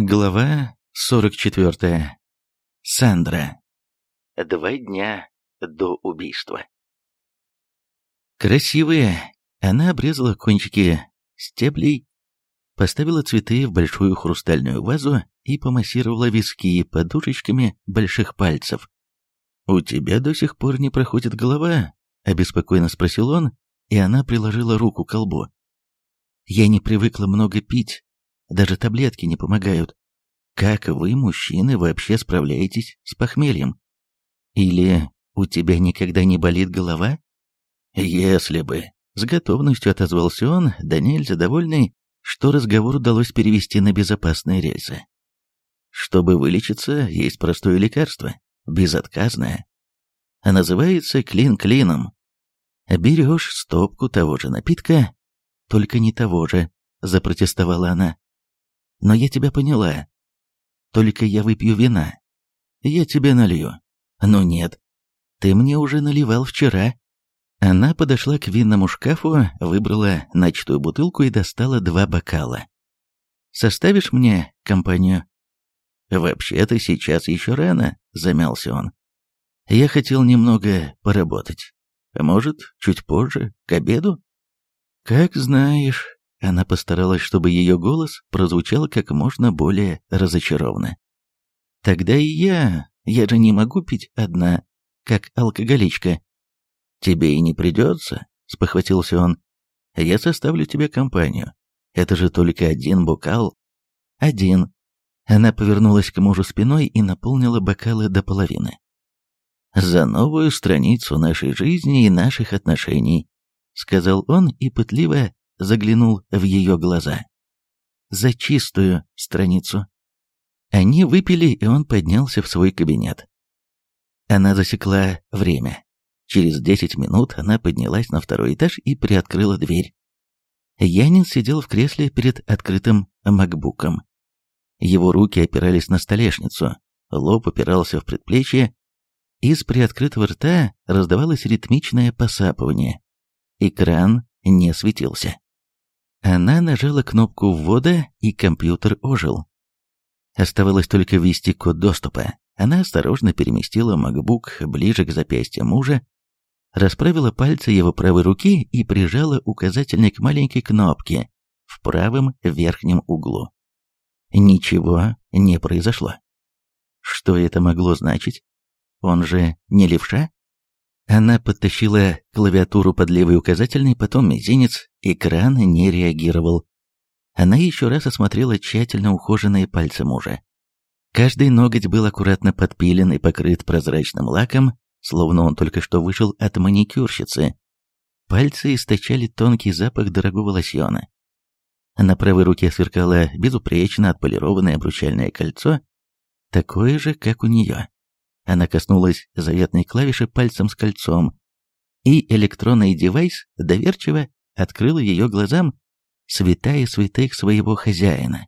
Глава 44. Сандра. Два дня до убийства. Красивые. Она обрезала кончики стеблей, поставила цветы в большую хрустальную вазу и помассировала виски подушечками больших пальцев. «У тебя до сих пор не проходит голова?» — обеспокоенно спросил он, и она приложила руку к колбу. «Я не привыкла много пить», даже таблетки не помогают. Как вы, мужчины, вообще справляетесь с похмельем? Или у тебя никогда не болит голова? Если бы. С готовностью отозвался он, Даниэль, довольный, что разговор удалось перевести на безопасные рельсы. Чтобы вылечиться, есть простое лекарство, безотказное. А называется клин клином. Берешь стопку того же напитка, только не того же, запротестовала она но я тебя поняла. Только я выпью вина. Я тебе налью. Ну нет, ты мне уже наливал вчера. Она подошла к винному шкафу, выбрала ночную бутылку и достала два бокала. «Составишь мне компанию?» «Вообще-то сейчас еще рано», — замялся он. «Я хотел немного поработать. Может, чуть позже, к обеду?» «Как знаешь», она постаралась, чтобы ее голос прозвучал как можно более разочарованно. «Тогда и я. Я же не могу пить одна, как алкоголичка». «Тебе и не придется», — спохватился он. «Я составлю тебе компанию. Это же только один бокал». «Один». Она повернулась к мужу спиной и наполнила бокалы до половины. «За новую страницу нашей жизни и наших отношений», — сказал он и пытливо заглянул в ее глаза. За чистую страницу. Они выпили, и он поднялся в свой кабинет. Она засекла время. Через десять минут она поднялась на второй этаж и приоткрыла дверь. Янин сидел в кресле перед открытым макбуком. Его руки опирались на столешницу, лоб опирался в предплечье, из приоткрытого рта раздавалось ритмичное посапывание. Экран не светился. Она нажала кнопку ввода, и компьютер ожил. Оставалось только ввести код доступа. Она осторожно переместила MacBook ближе к запястью мужа, расправила пальцы его правой руки и прижала указательник к маленькой кнопке в правом верхнем углу. Ничего не произошло. Что это могло значить? Он же не левша? Она подтащила клавиатуру под левый указательный, потом мизинец, экран не реагировал. Она еще раз осмотрела тщательно ухоженные пальцы мужа. Каждый ноготь был аккуратно подпилен и покрыт прозрачным лаком, словно он только что вышел от маникюрщицы. Пальцы источали тонкий запах дорогого лосьона. На правой руке сверкало безупречно отполированное обручальное кольцо, такое же, как у нее. Она коснулась заветной клавиши пальцем с кольцом, и электронный девайс доверчиво открыл ее глазам святая святых своего хозяина.